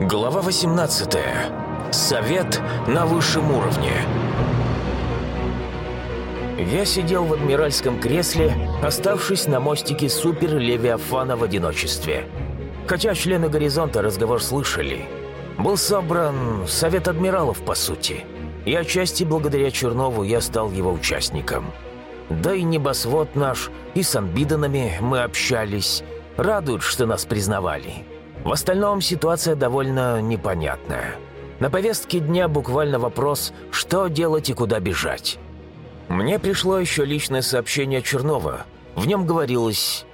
Глава 18. Совет на высшем уровне. Я сидел в адмиральском кресле, оставшись на мостике Супер Левиафана в одиночестве. Хотя члены «Горизонта» разговор слышали. Был собран Совет Адмиралов, по сути. И отчасти благодаря Чернову я стал его участником. Да и небосвод наш, и с Анбиданами мы общались. Радует, что нас признавали. В остальном ситуация довольно непонятная. На повестке дня буквально вопрос, что делать и куда бежать. Мне пришло еще личное сообщение Чернова. В нем говорилось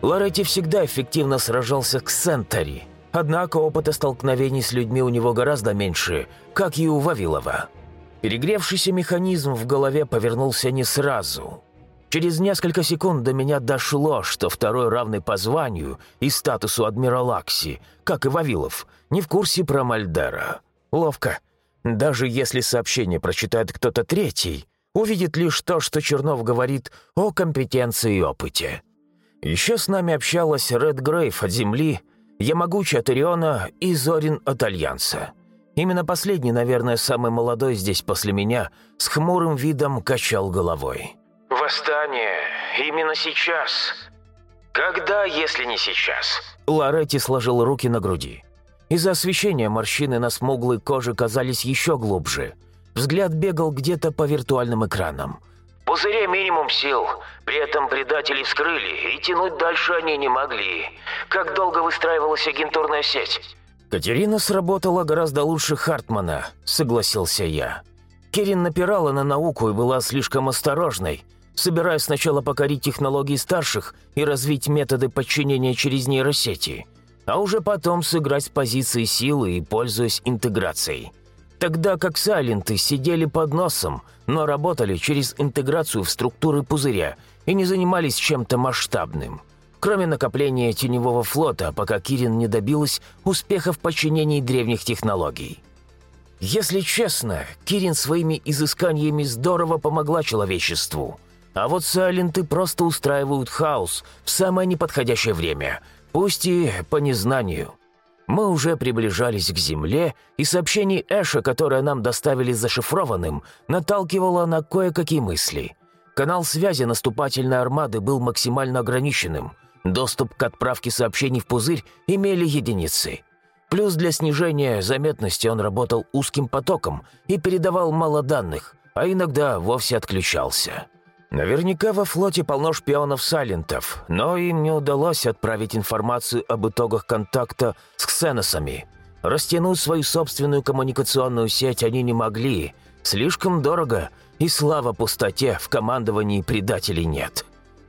«Лоретти всегда эффективно сражался к Сентари, однако опыта столкновений с людьми у него гораздо меньше, как и у Вавилова». Перегревшийся механизм в голове повернулся не сразу. Через несколько секунд до меня дошло, что второй равный по званию и статусу адмирал Акси, как и Вавилов, не в курсе про Мальдера. Ловко. Даже если сообщение прочитает кто-то третий, увидит лишь то, что Чернов говорит о компетенции и опыте. Еще с нами общалась Ред Грейв от Земли, Ямагучи от Ориона и Зорин от Альянса. Именно последний, наверное, самый молодой здесь после меня, с хмурым видом качал головой. «Восстание. Именно сейчас. Когда, если не сейчас?» Лоретти сложил руки на груди. Из-за освещения морщины на смуглой коже казались еще глубже. Взгляд бегал где-то по виртуальным экранам. «В пузыре минимум сил. При этом предателей вскрыли, и тянуть дальше они не могли. Как долго выстраивалась агентурная сеть?» «Катерина сработала гораздо лучше Хартмана», — согласился я. Керин напирала на науку и была слишком осторожной, собираясь сначала покорить технологии старших и развить методы подчинения через нейросети, а уже потом сыграть с позиции силы и пользуясь интеграцией. Тогда как сайленты сидели под носом, но работали через интеграцию в структуры пузыря и не занимались чем-то масштабным. Кроме накопления теневого флота, пока Кирин не добилась успеха в подчинении древних технологий. Если честно, Кирин своими изысканиями здорово помогла человечеству – а вот сайленты просто устраивают хаос в самое неподходящее время, пусть и по незнанию. Мы уже приближались к Земле, и сообщение Эша, которое нам доставили зашифрованным, наталкивало на кое-какие мысли. Канал связи наступательной армады был максимально ограниченным. Доступ к отправке сообщений в пузырь имели единицы. Плюс для снижения заметности он работал узким потоком и передавал мало данных, а иногда вовсе отключался. Наверняка во флоте полно шпионов-сайлентов, но им не удалось отправить информацию об итогах контакта с ксеносами. Растянуть свою собственную коммуникационную сеть они не могли. Слишком дорого, и слава пустоте, в командовании предателей нет.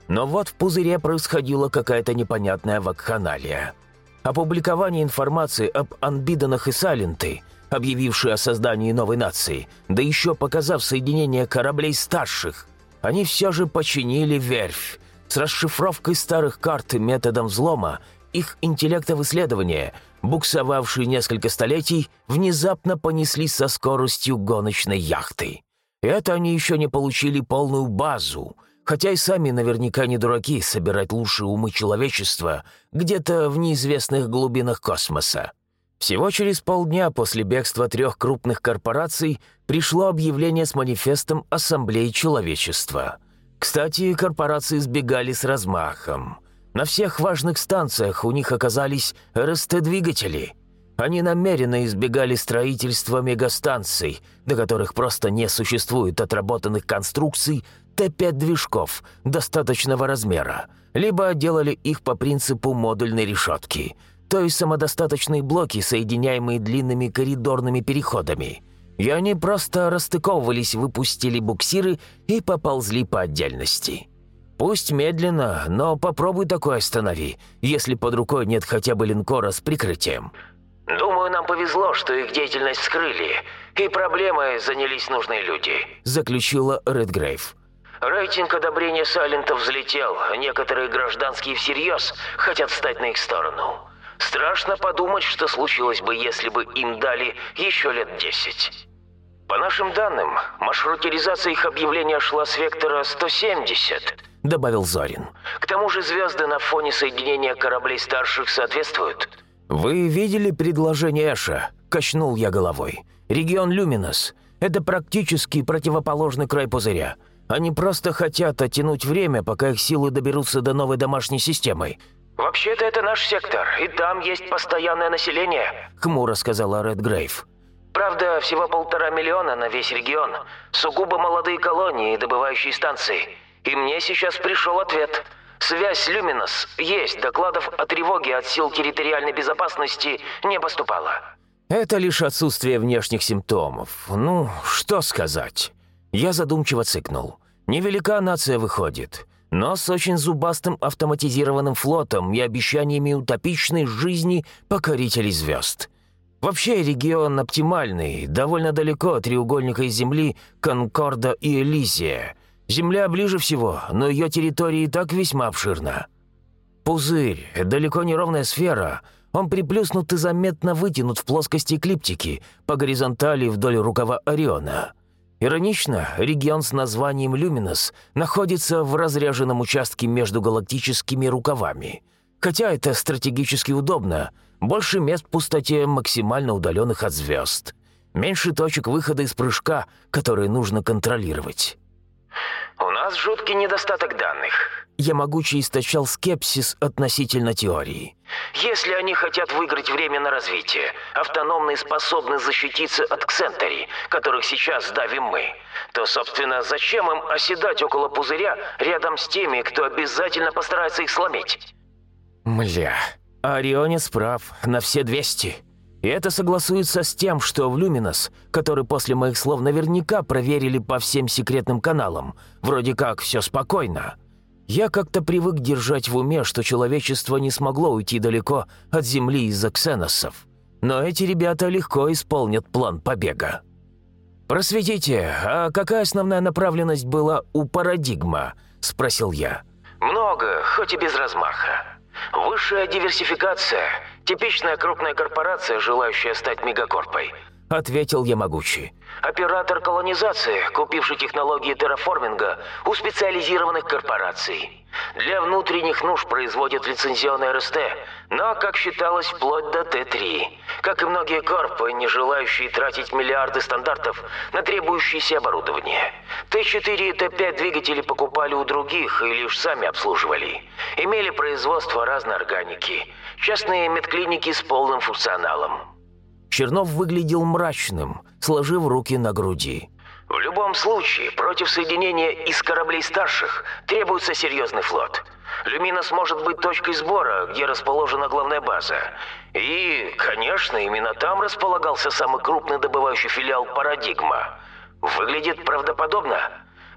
Но вот в пузыре происходила какая-то непонятная вакханалия. Опубликование информации об анбиданах и сайленты, объявившие о создании новой нации, да еще показав соединение кораблей старших – они все же починили верфь. С расшифровкой старых карт и методом взлома их интеллекта в исследование, буксовавшие несколько столетий, внезапно понеслись со скоростью гоночной яхты. Это они еще не получили полную базу, хотя и сами наверняка не дураки собирать лучшие умы человечества где-то в неизвестных глубинах космоса. Всего через полдня после бегства трех крупных корпораций пришло объявление с манифестом Ассамблеи Человечества. Кстати, корпорации сбегали с размахом. На всех важных станциях у них оказались РСТ-двигатели. Они намеренно избегали строительства мегастанций, до которых просто не существует отработанных конструкций Т-5 достаточного размера, либо делали их по принципу модульной решетки – то есть самодостаточные блоки, соединяемые длинными коридорными переходами. И они просто расстыковывались, выпустили буксиры и поползли по отдельности. Пусть медленно, но попробуй такое останови, если под рукой нет хотя бы линкора с прикрытием. «Думаю, нам повезло, что их деятельность скрыли, и проблемой занялись нужные люди», – заключила Редгрейв. «Рейтинг одобрения Сайлентов взлетел, некоторые гражданские всерьез хотят встать на их сторону». Страшно подумать, что случилось бы, если бы им дали еще лет десять. По нашим данным, маршрутизация их объявления шла с вектора 170, добавил Зорин. К тому же звезды на фоне соединения кораблей старших соответствуют. «Вы видели предложение Эша?» – качнул я головой. «Регион Люминос – это практически противоположный край пузыря. Они просто хотят оттянуть время, пока их силы доберутся до новой домашней системы». «Вообще-то это наш сектор, и там есть постоянное население», – хмуро сказала Редгрейв. «Правда, всего полтора миллиона на весь регион. Сугубо молодые колонии и добывающие станции. И мне сейчас пришел ответ. Связь Люминос есть, докладов о тревоге от сил территориальной безопасности не поступало». «Это лишь отсутствие внешних симптомов. Ну, что сказать?» Я задумчиво цыкнул. «Невелика нация выходит, но с очень зубастым автоматизированным флотом и обещаниями утопичной жизни покорителей звезд. Вообще регион оптимальный, довольно далеко от треугольника из Земли, Конкорда и Элизия. Земля ближе всего, но ее территория и так весьма обширна. Пузырь, далеко не ровная сфера, он приплюснут и заметно вытянут в плоскости эклиптики по горизонтали вдоль рукава Ориона. Иронично, регион с названием Люминос находится в разряженном участке между галактическими рукавами. Хотя это стратегически удобно, больше мест в пустоте максимально удаленных от звезд. Меньше точек выхода из прыжка, которые нужно контролировать. «У нас жуткий недостаток данных». Ямагучи источал скепсис относительно теории. «Если они хотят выиграть время на развитие, автономные способны защититься от ксентери, которых сейчас давим мы, то, собственно, зачем им оседать около пузыря рядом с теми, кто обязательно постарается их сломить?» «Мля, Орионец прав, на все 200. И это согласуется с тем, что в Люминос, который после моих слов наверняка проверили по всем секретным каналам, вроде как все спокойно. Я как-то привык держать в уме, что человечество не смогло уйти далеко от Земли из-за ксеносов. Но эти ребята легко исполнят план побега. «Просветите, а какая основная направленность была у парадигма?» – спросил я. «Много, хоть и без размаха. Высшая диверсификация – Типичная крупная корпорация, желающая стать мегакорпой», — ответил Ямагучи. «Оператор колонизации, купивший технологии терраформинга у специализированных корпораций. Для внутренних нужд производят лицензионное РСТ, но, как считалось, вплоть до Т-3. Как и многие корпы, не желающие тратить миллиарды стандартов на требующееся оборудование. Т-4 и Т-5 двигатели покупали у других и лишь сами обслуживали. Имели производство разной органики. Частные медклиники с полным функционалом. Чернов выглядел мрачным, сложив руки на груди. В любом случае, против соединения из кораблей старших требуется серьезный флот. Люминос может быть точкой сбора, где расположена главная база. И, конечно, именно там располагался самый крупный добывающий филиал «Парадигма». Выглядит правдоподобно.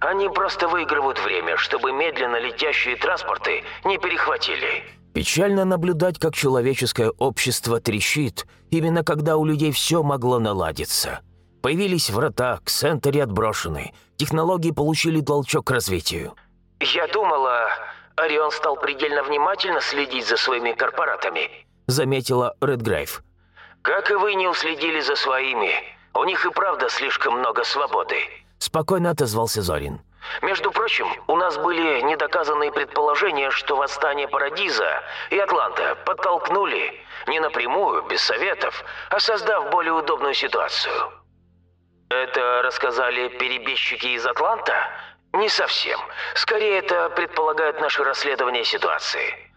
Они просто выигрывают время, чтобы медленно летящие транспорты не перехватили. Печально наблюдать, как человеческое общество трещит, именно когда у людей все могло наладиться. Появились врата, ксентери отброшены, технологии получили толчок к развитию. «Я думала, Орион стал предельно внимательно следить за своими корпоратами», заметила Редгрейв. «Как и вы не уследили за своими. У них и правда слишком много свободы», спокойно отозвался Зорин. Между прочим, у нас были недоказанные предположения, что восстание Парадиза и Атланта подтолкнули, не напрямую, без советов, а создав более удобную ситуацию. Это рассказали перебежчики из Атланта? Не совсем. Скорее, это предполагает наше расследование ситуации.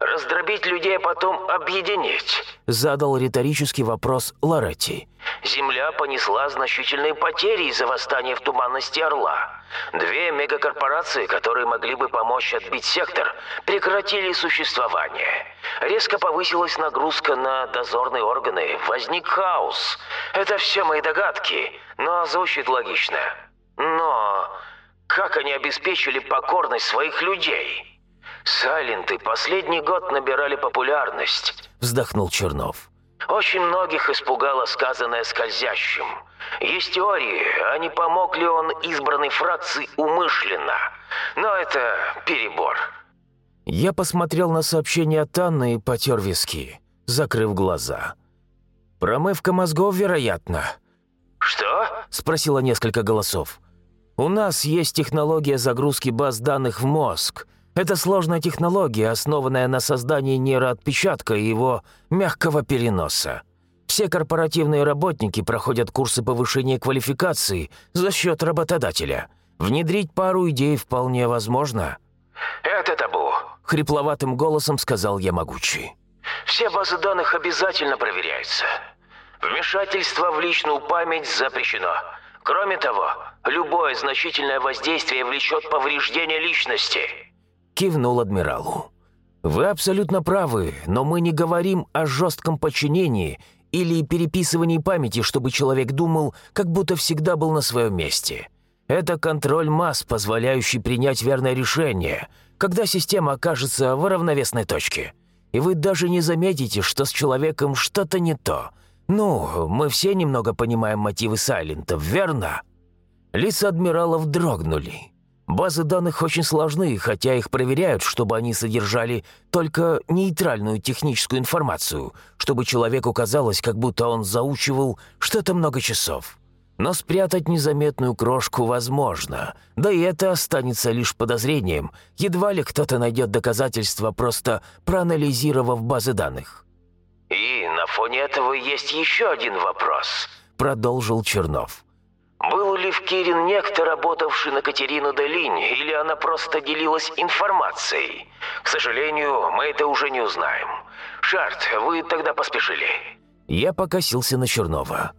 Раздробить людей, а потом объединить?» Задал риторический вопрос Лоретти. «Земля понесла значительные потери из-за восстания в туманности Орла. Две мегакорпорации, которые могли бы помочь отбить сектор, прекратили существование. Резко повысилась нагрузка на дозорные органы, возник хаос. Это все мои догадки, но звучит логично. Но как они обеспечили покорность своих людей?» «Сайленты последний год набирали популярность», — вздохнул Чернов. «Очень многих испугало сказанное скользящим. Есть теории, а не помог ли он избранной фракции умышленно. Но это перебор». Я посмотрел на сообщение от Анны и потер виски, закрыв глаза. «Промывка мозгов, вероятно». «Что?» – спросило несколько голосов. «У нас есть технология загрузки баз данных в мозг. Это сложная технология, основанная на создании нейроотпечатка и его мягкого переноса. Все корпоративные работники проходят курсы повышения квалификации за счет работодателя. Внедрить пару идей вполне возможно. «Это табу», — хрипловатым голосом сказал Ямагучи. «Все базы данных обязательно проверяются. Вмешательство в личную память запрещено. Кроме того, любое значительное воздействие влечет повреждение личности». Кивнул адмиралу. «Вы абсолютно правы, но мы не говорим о жестком подчинении или переписывании памяти, чтобы человек думал, как будто всегда был на своем месте. Это контроль масс, позволяющий принять верное решение, когда система окажется в равновесной точке. И вы даже не заметите, что с человеком что-то не то. Ну, мы все немного понимаем мотивы Сайлентов, верно?» Лица адмиралов дрогнули. Базы данных очень сложны, хотя их проверяют, чтобы они содержали только нейтральную техническую информацию, чтобы человеку казалось, как будто он заучивал что-то много часов. Но спрятать незаметную крошку возможно, да и это останется лишь подозрением, едва ли кто-то найдет доказательства, просто проанализировав базы данных. «И на фоне этого есть еще один вопрос», — продолжил Чернов. Был ли в Кирин некто, работавший на Катерину Делинь, или она просто делилась информацией? К сожалению, мы это уже не узнаем. Шарт, вы тогда поспешили. Я покосился на Чернова.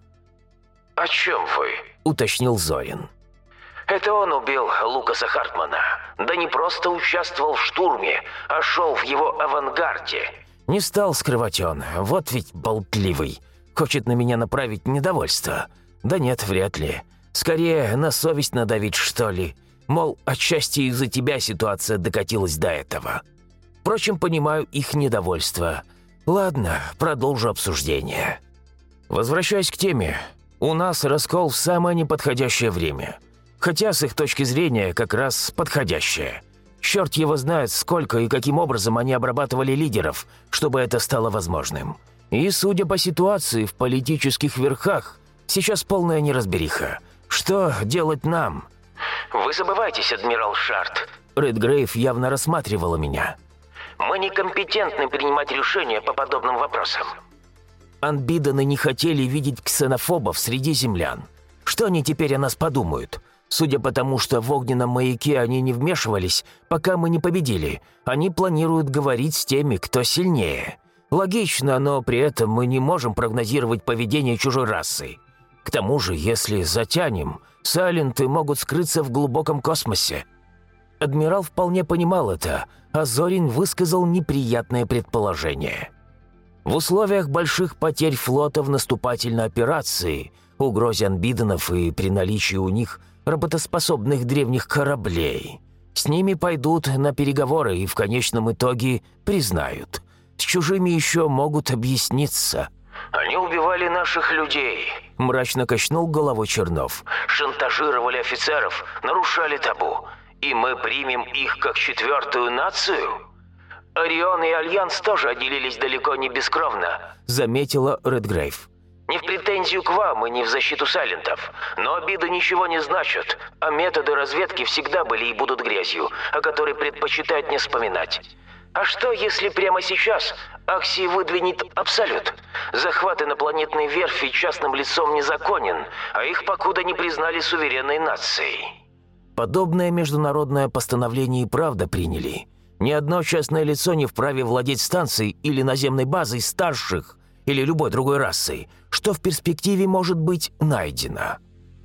«О чем вы?» — уточнил Зорин. «Это он убил Лукаса Хартмана. Да не просто участвовал в штурме, а шел в его авангарде». Не стал скрывать он, вот ведь болтливый. Хочет на меня направить недовольство. Да нет, вряд ли. Скорее, на совесть надавить, что ли. Мол, отчасти из-за тебя ситуация докатилась до этого. Впрочем, понимаю их недовольство. Ладно, продолжу обсуждение. Возвращаясь к теме, у нас раскол в самое неподходящее время. Хотя с их точки зрения как раз подходящее. Черт его знает, сколько и каким образом они обрабатывали лидеров, чтобы это стало возможным. И, судя по ситуации в политических верхах, сейчас полная неразбериха – что делать нам?» «Вы забываетесь, адмирал Шарт». Редгрейв явно рассматривала меня. «Мы некомпетентны принимать решения по подобным вопросам». Анбиданы не хотели видеть ксенофобов среди землян. Что они теперь о нас подумают? Судя по тому, что в огненном маяке они не вмешивались, пока мы не победили, они планируют говорить с теми, кто сильнее. Логично, но при этом мы не можем прогнозировать поведение чужой расы. К тому же, если затянем, сайленты могут скрыться в глубоком космосе. Адмирал вполне понимал это, а Зорин высказал неприятное предположение. В условиях больших потерь флота в наступательной операции, угрозе анбиденов и при наличии у них работоспособных древних кораблей, с ними пойдут на переговоры и в конечном итоге признают. С чужими еще могут объясниться – они убивали наших людей», – мрачно качнул головой Чернов. «Шантажировали офицеров, нарушали табу. И мы примем их как четвертую нацию?» «Орион и Альянс тоже отделились далеко не бескровно», – заметила Редгрейв. «Не в претензию к вам и не в защиту Сайлентов. Но обиды ничего не значат, а методы разведки всегда были и будут грязью, о которой предпочитают не вспоминать. А что, если прямо сейчас Акси выдвинет Абсолют? Захват инопланетной верфи частным лицом незаконен, а их покуда не признали суверенной нацией. Подобное международное постановление и правда приняли. Ни одно частное лицо не вправе владеть станцией или наземной базой старших или любой другой расы, что в перспективе может быть найдено.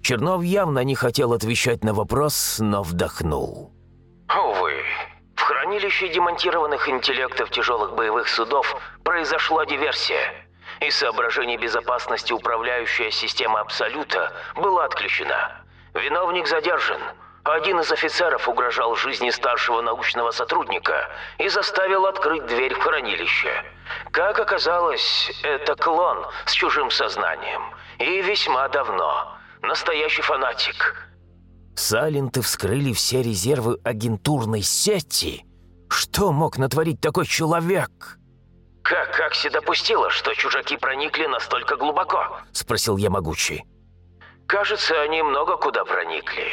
Чернов явно не хотел отвечать на вопрос, но вдохнул. «Увы, хранилище демонтированных интеллектов тяжелых боевых судов произошла диверсия. Из соображений безопасности управляющая система Абсолюта была отключена. Виновник задержан. Один из офицеров угрожал жизни старшего научного сотрудника и заставил открыть дверь в хранилище. Как оказалось, это клон с чужим сознанием. И весьма давно. Настоящий фанатик. Саленты вскрыли все резервы агентурной сети что мог натворить такой человек?» «Как Акси допустила, что чужаки проникли настолько глубоко?» – спросил я могучий. «Кажется, они много куда проникли.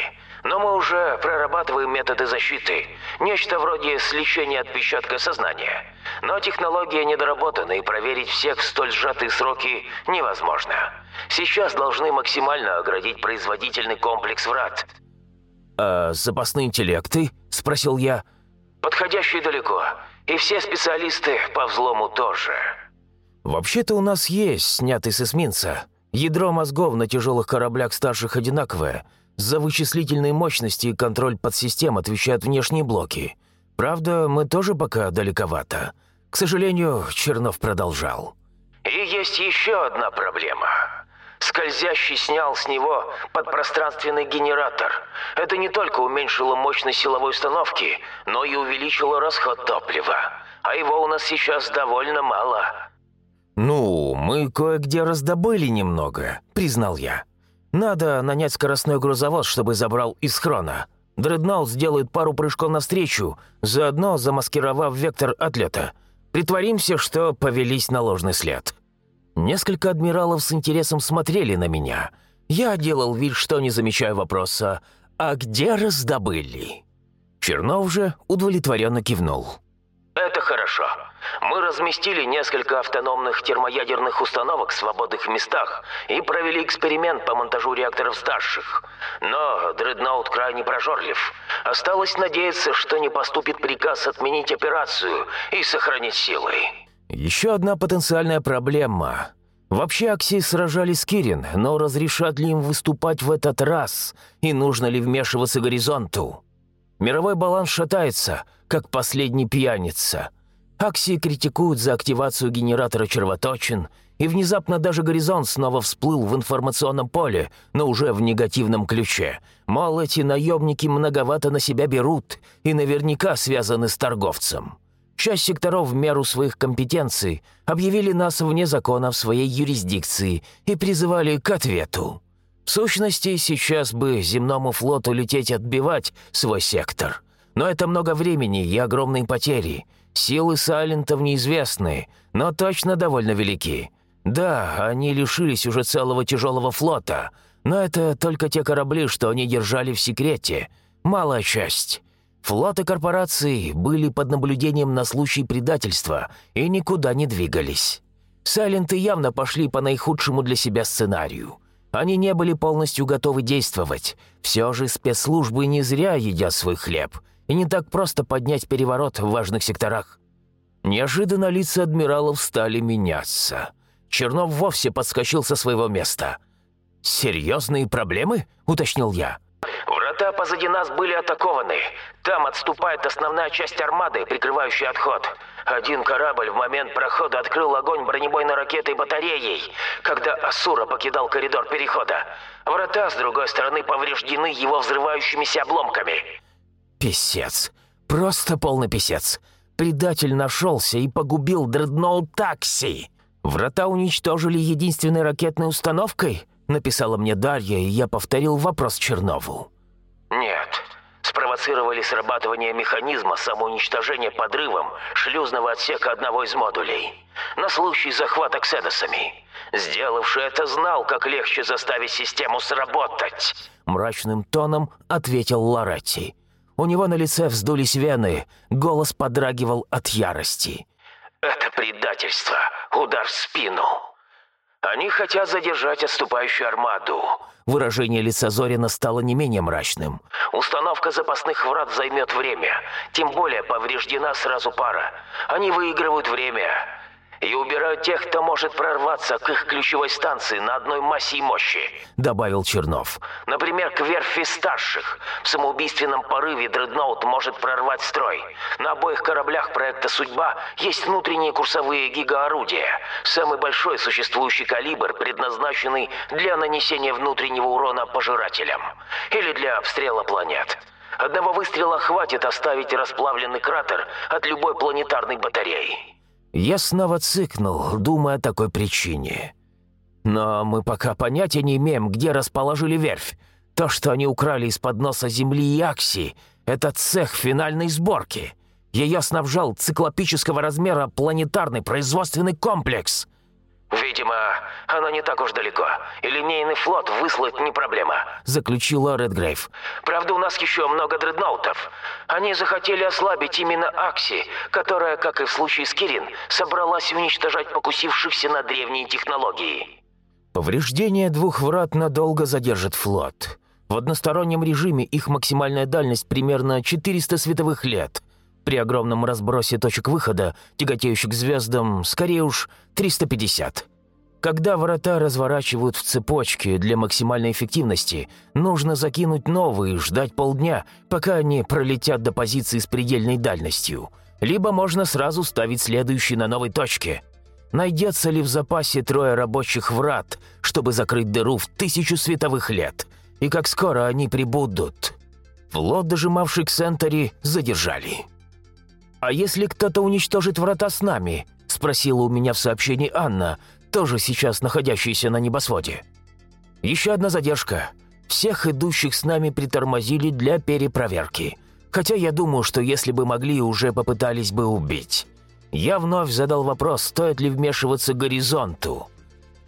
Но мы уже прорабатываем методы защиты. Нечто вроде сличения отпечатка сознания. Но технология недоработана, и проверить всех в столь сжатые сроки невозможно. Сейчас должны максимально оградить производительный комплекс врат. «А запасные интеллекты?» – спросил я. «Подходящие далеко. И все специалисты по взлому тоже». «Вообще-то у нас есть, снятый с эсминца. Ядро мозгов на тяжелых кораблях старших одинаковое. За вычислительные мощности и контроль подсистем отвечают внешние блоки. Правда, мы тоже пока далековато. К сожалению, Чернов продолжал. И есть еще одна проблема. Скользящий снял с него подпространственный генератор. Это не только уменьшило мощность силовой установки, но и увеличило расход топлива. А его у нас сейчас довольно мало. «Ну, мы кое-где раздобыли немного», — признал я. «Надо нанять скоростной грузовоз, чтобы забрал из хрона. Дредноут сделает пару прыжков навстречу, заодно замаскировав вектор отлета. Притворимся, что повелись на ложный след». Несколько адмиралов с интересом смотрели на меня. Я делал вид, что не замечаю вопроса «А где раздобыли?» Чернов же удовлетворенно кивнул. Это хорошо. Мы разместили несколько автономных термоядерных установок в свободных местах и провели эксперимент по монтажу реакторов старших. Но Дредноут крайне прожорлив. Осталось надеяться, что не поступит приказ отменить операцию и сохранить силы. Еще одна потенциальная проблема. Вообще Акси сражались с Кирин, но разрешат ли им выступать в этот раз? И нужно ли вмешиваться горизонту? Мировой баланс шатается, как последний пьяница. Акси критикуют за активацию генератора червоточин, и внезапно даже горизонт снова всплыл в информационном поле, но уже в негативном ключе. Мол, эти наемники многовато на себя берут и наверняка связаны с торговцем. Часть секторов в меру своих компетенций объявили нас вне закона в своей юрисдикции и призывали к ответу. В сущности, сейчас бы земному флоту лететь отбивать свой сектор. Но это много времени и огромные потери. Силы Сайлентов неизвестны, но точно довольно велики. Да, они лишились уже целого тяжелого флота, но это только те корабли, что они держали в секрете. Малая часть. Флоты корпораций были под наблюдением на случай предательства и никуда не двигались. Сайленты явно пошли по наихудшему для себя сценарию – они не были полностью готовы действовать. Все же спецслужбы не зря едят свой хлеб. И не так просто поднять переворот в важных секторах. Неожиданно лица адмиралов стали меняться. Чернов вовсе подскочил со своего места. «Серьезные проблемы?» — уточнил я. Врата позади нас были атакованы. Там отступает основная часть армады, прикрывающая отход. Один корабль в момент прохода открыл огонь бронебойной ракетой батареей, когда Асура покидал коридор перехода. Врата, с другой стороны, повреждены его взрывающимися обломками. Песец. Просто полный писец. Предатель нашелся и погубил дредноут такси. Врата уничтожили единственной ракетной установкой? Написала мне Дарья, и я повторил вопрос Чернову. Нет, спровоцировали срабатывание механизма самоуничтожения подрывом шлюзного отсека одного из модулей. На случай захвата кседосами. Сделавший это знал, как легче заставить систему сработать. Мрачным тоном ответил Лоретти. У него на лице вздулись вены, голос подрагивал от ярости. «Это предательство, удар в спину. Они хотят задержать отступающую армаду». Выражение лица Зорина стало не менее мрачным. «Установка запасных врат займет время. Тем более повреждена сразу пара. Они выигрывают время и убирают тех, кто может прорваться к их ключевой станции на одной массе и мощи», — добавил Чернов. «Например, к верфи старших. В самоубийственном порыве дредноут может прорвать строй. На обоих кораблях проекта «Судьба» есть внутренние курсовые гигаорудия. Самый большой существующий калибр, предназначенный для нанесения внутреннего урона пожирателям. Или для обстрела планет». Одного выстрела хватит оставить расплавленный кратер от любой планетарной батареи. Я снова цыкнул, думая о такой причине. Но мы пока понятия не имеем, где расположили верфь. То, что они украли из-под носа земли и Акси, это цех финальной сборки. Ее снабжал циклопического размера планетарный производственный комплекс. Видимо, Она не так уж далеко. И линейный флот выслать не проблема», — заключила Редгрейв. «Правда, у нас еще много дредноутов. Они захотели ослабить именно Акси, которая, как и в случае с Кирин, собралась уничтожать покусившихся на древние технологии». Повреждение двух врат надолго задержит флот. В одностороннем режиме их максимальная дальность примерно 400 световых лет. При огромном разбросе точек выхода, тяготеющих к звездам, скорее уж 350. Когда врата разворачивают в цепочке для максимальной эффективности, нужно закинуть новые и ждать полдня, пока они пролетят до позиции с предельной дальностью. Либо можно сразу ставить следующий на новой точке. Найдется ли в запасе трое рабочих врат, чтобы закрыть дыру в тысячу световых лет? И как скоро они прибудут? Флот, дожимавший к Сентери, задержали. «А если кто-то уничтожит врата с нами?» – спросила у меня в сообщении Анна – тоже сейчас находящийся на небосводе. Еще одна задержка. Всех идущих с нами притормозили для перепроверки. Хотя я думаю, что если бы могли, уже попытались бы убить. Я вновь задал вопрос, стоит ли вмешиваться горизонту.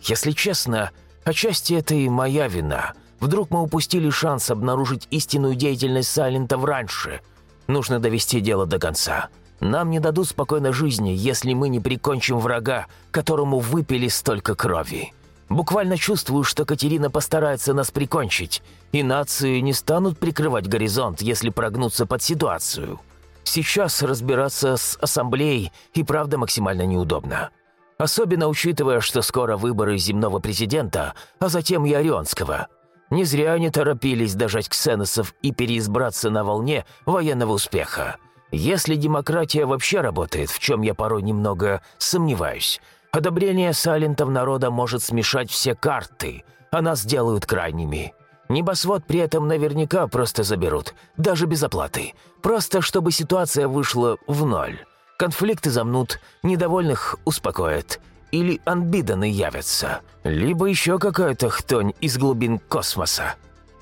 Если честно, отчасти это и моя вина. Вдруг мы упустили шанс обнаружить истинную деятельность Сайлентов раньше. Нужно довести дело до конца. Нам не дадут спокойной жизни, если мы не прикончим врага, которому выпили столько крови. Буквально чувствую, что Катерина постарается нас прикончить, и нации не станут прикрывать горизонт, если прогнуться под ситуацию. Сейчас разбираться с ассамблеей и правда максимально неудобно. Особенно учитывая, что скоро выборы земного президента, а затем и Орионского. Не зря они торопились дожать ксеносов и переизбраться на волне военного успеха. Если демократия вообще работает, в чем я порой немного сомневаюсь, одобрение Салентов народа может смешать все карты, а нас сделают крайними. Небосвод при этом наверняка просто заберут, даже без оплаты. Просто чтобы ситуация вышла в ноль. Конфликты замнут, недовольных успокоят. Или анбиданы явятся. Либо еще какая-то хтонь из глубин космоса.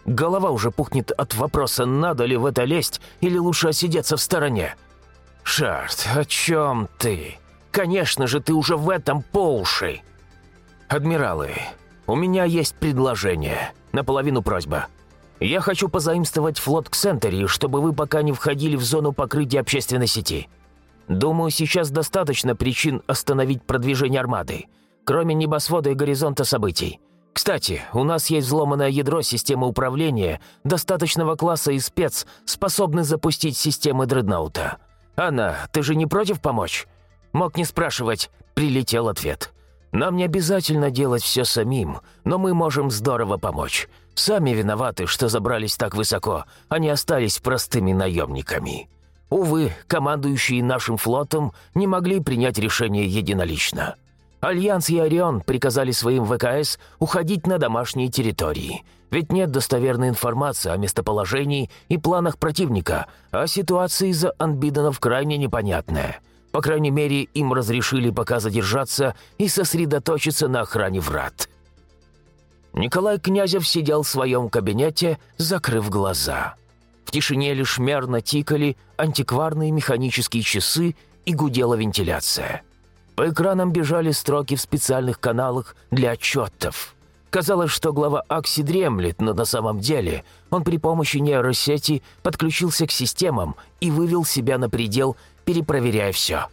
Голова уже пухнет от вопроса, надо ли в это лезть или лучше осидеться в стороне. «Шарт, о чем ты? Конечно же, ты уже в этом по уши!» «Адмиралы, у меня есть предложение. Наполовину просьба. Я хочу позаимствовать флот Ксентери, чтобы вы пока не входили в зону покрытия общественной сети. Думаю, сейчас достаточно причин остановить продвижение армады, кроме небосвода и горизонта событий. Кстати, у нас есть взломанное ядро системы управления достаточного класса и спец, способный запустить системы дредноута. Анна, ты же не против помочь?» Мог не спрашивать, прилетел ответ. «Нам не обязательно делать все самим, но мы можем здорово помочь. Сами виноваты, что забрались так высоко, а не остались простыми наемниками. Увы, командующие нашим флотом не могли принять решение единолично. Альянс и Орион приказали своим ВКС уходить на домашние территории. Ведь нет достоверной информации о местоположении и планах противника, а ситуация из-за анбиденов крайне непонятная. По крайней мере, им разрешили пока задержаться и сосредоточиться на охране врат. Николай Князев сидел в своем кабинете, закрыв глаза. В тишине лишь мерно тикали антикварные механические часы и гудела вентиляция. По экранам бежали строки в специальных каналах для отчетов. Казалось, что глава Акси дремлет, но на самом деле он при помощи нейросети подключился к системам и вывел себя на предел, перепроверяя все.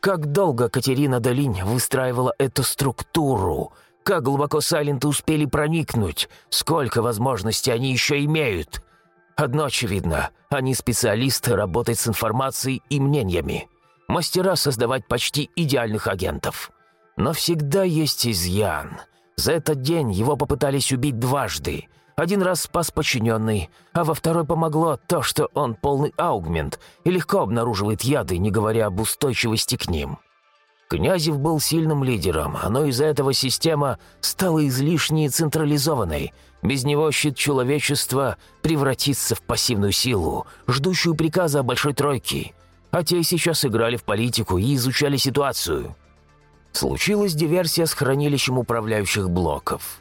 Как долго Катерина Долинь выстраивала эту структуру? Как глубоко Сайленты успели проникнуть? Сколько возможностей они еще имеют? Одно очевидно, они специалисты работать с информацией и мнениями мастера создавать почти идеальных агентов. Но всегда есть изъян. За этот день его попытались убить дважды. Один раз спас подчиненный, а во второй помогло то, что он полный аугмент и легко обнаруживает яды, не говоря об устойчивости к ним. Князев был сильным лидером, но из-за этого система стала излишне централизованной. Без него щит человечества превратится в пассивную силу, ждущую приказа Большой Тройки а те сейчас играли в политику и изучали ситуацию. Случилась диверсия с хранилищем управляющих блоков.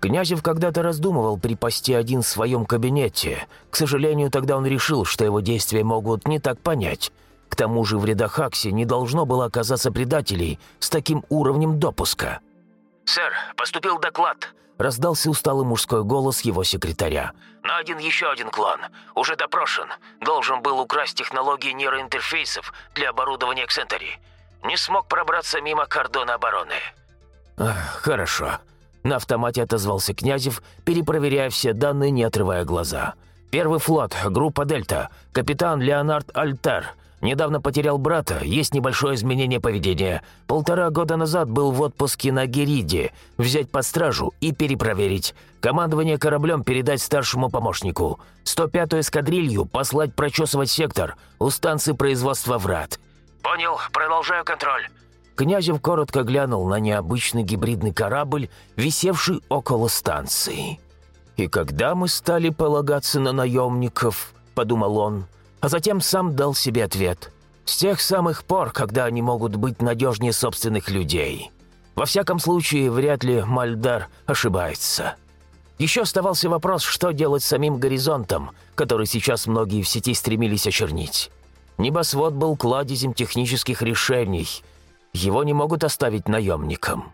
Князев когда-то раздумывал припасти один в своем кабинете. К сожалению, тогда он решил, что его действия могут не так понять. К тому же в рядах Акси не должно было оказаться предателей с таким уровнем допуска. «Сэр, поступил доклад», — раздался усталый мужской голос его секретаря. «На один еще один клан. Уже допрошен. Должен был украсть технологии нейроинтерфейсов для оборудования Эксентери. Не смог пробраться мимо кордона обороны». «Хорошо». На автомате отозвался Князев, перепроверяя все данные, не отрывая глаза. «Первый флот, группа «Дельта», капитан Леонард Альтер. Недавно потерял брата, есть небольшое изменение поведения. Полтора года назад был в отпуске на Гериде. Взять под стражу и перепроверить. Командование кораблем передать старшему помощнику. 105-ю эскадрилью послать прочесывать сектор. У станции производства врат». «Понял, продолжаю контроль». Князев коротко глянул на необычный гибридный корабль, висевший около станции. «И когда мы стали полагаться на наемников?» – подумал он а затем сам дал себе ответ. С тех самых пор, когда они могут быть надежнее собственных людей. Во всяком случае, вряд ли Мальдар ошибается. Еще оставался вопрос, что делать с самим горизонтом, который сейчас многие в сети стремились очернить. Небосвод был кладезем технических решений. Его не могут оставить наемникам.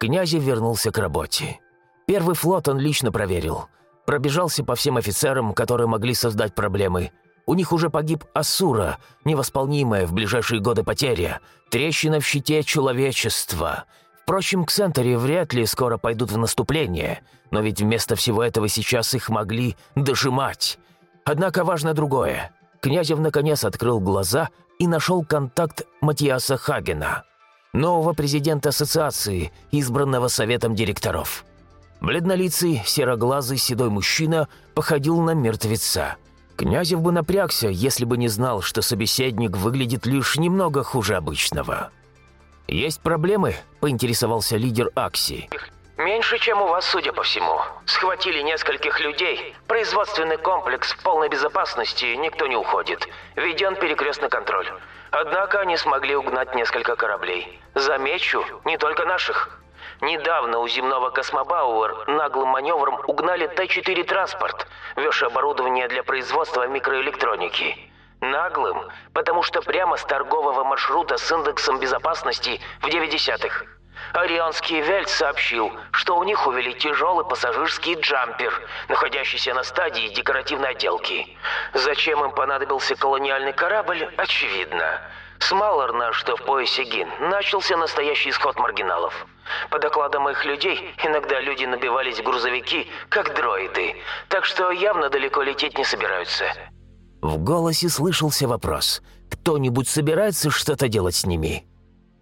Князев вернулся к работе. Первый флот он лично проверил. Пробежался по всем офицерам, которые могли создать проблемы – у них уже погиб Асура, невосполнимая в ближайшие годы потеря, трещина в щите человечества. Впрочем, Ксентери вряд ли скоро пойдут в наступление, но ведь вместо всего этого сейчас их могли дожимать. Однако важно другое. Князев наконец открыл глаза и нашел контакт Матиаса Хагена, нового президента ассоциации, избранного советом директоров. Бледнолицый, сероглазый, седой мужчина походил на мертвеца – Князев бы напрягся, если бы не знал, что собеседник выглядит лишь немного хуже обычного. «Есть проблемы?» – поинтересовался лидер Акси. «Меньше, чем у вас, судя по всему. Схватили нескольких людей. Производственный комплекс в полной безопасности, никто не уходит. Введен перекрестный контроль. Однако они смогли угнать несколько кораблей. Замечу, не только наших. Недавно у земного космобауэр наглым маневром угнали Т-4 транспорт, везший оборудование для производства микроэлектроники. Наглым, потому что прямо с торгового маршрута с индексом безопасности в 9 десятых. Орионский Вельт сообщил, что у них увели тяжелый пассажирский джампер, находящийся на стадии декоративной отделки. Зачем им понадобился колониальный корабль, очевидно. С Малорна, что в поясе Гин, начался настоящий исход маргиналов. По докладам моих людей, иногда люди набивались в грузовики, как дроиды, так что явно далеко лететь не собираются. В голосе слышался вопрос. «Кто-нибудь собирается что-то делать с ними?»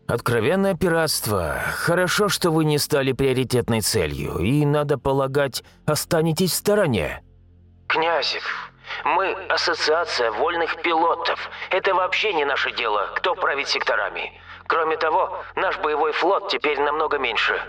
«Откровенное пиратство. Хорошо, что вы не стали приоритетной целью, и, надо полагать, останетесь в стороне». «Князев, мы – ассоциация вольных пилотов. Это вообще не наше дело, кто правит секторами. Кроме того, наш боевой флот теперь намного меньше».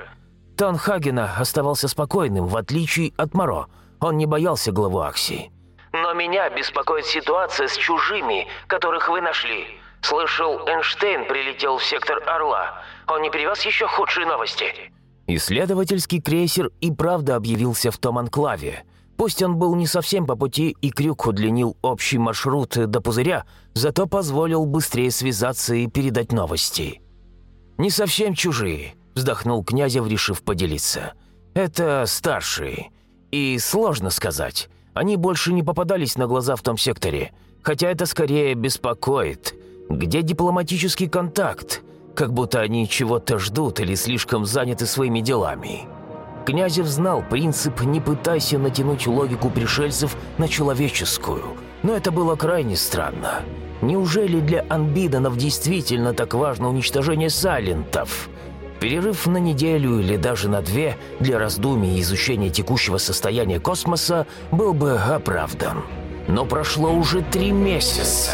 Тон Хагена оставался спокойным, в отличие от Моро. Он не боялся главу Аксии. «Но меня беспокоит ситуация с чужими, которых вы нашли. Слышал, Эйнштейн прилетел в сектор Орла. Он не привез еще худшие новости?» Исследовательский крейсер и правда объявился в том анклаве. Пусть он был не совсем по пути и крюк удлинил общий маршрут до пузыря, зато позволил быстрее связаться и передать новости. «Не совсем чужие», – вздохнул Князев, решив поделиться. «Это старшие. И сложно сказать. Они больше не попадались на глаза в том секторе. Хотя это скорее беспокоит. Где дипломатический контакт? Как будто они чего-то ждут или слишком заняты своими делами». Князев знал принцип «не пытайся натянуть логику пришельцев на человеческую», но это было крайне странно. Неужели для анбиданов действительно так важно уничтожение сайлентов? Перерыв на неделю или даже на две для раздумий и изучения текущего состояния космоса был бы оправдан. Но прошло уже три месяца.